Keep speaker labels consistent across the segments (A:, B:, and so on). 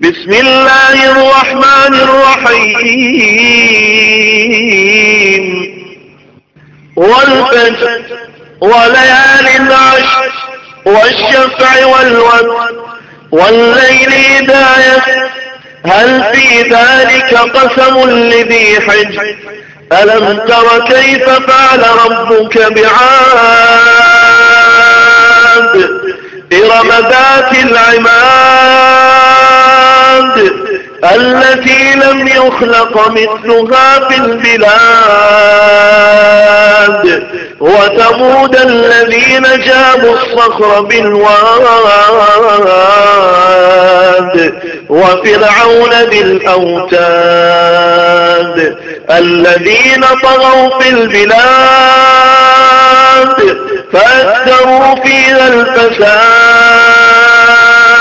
A: بسم الله الرحمن الرحيم. والفجر وليال عشر والشفع والوتر والليل إذا هل في ذلك قسم لذي حج؟ ألم تر كيف فعل ربك بعاد إرم ذات العماد؟ التي لم يخلق مثلها في البلاد. وثمود الذين جابوا الصخر بالواد. وفرعون بالأوتاد. الذين طغوا في البلاد فأكثروا فيها الفساد.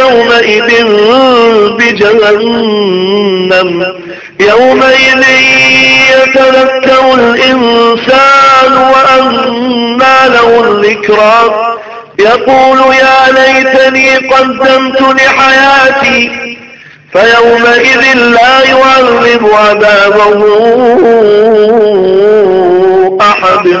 A: يومئذ بجهنم. يومئذ يتذكر الإنسان وأنى له الذكرى. يقول يا ليتني قدمت لحياتي فيومئذ لا يعذب عذابه أحد.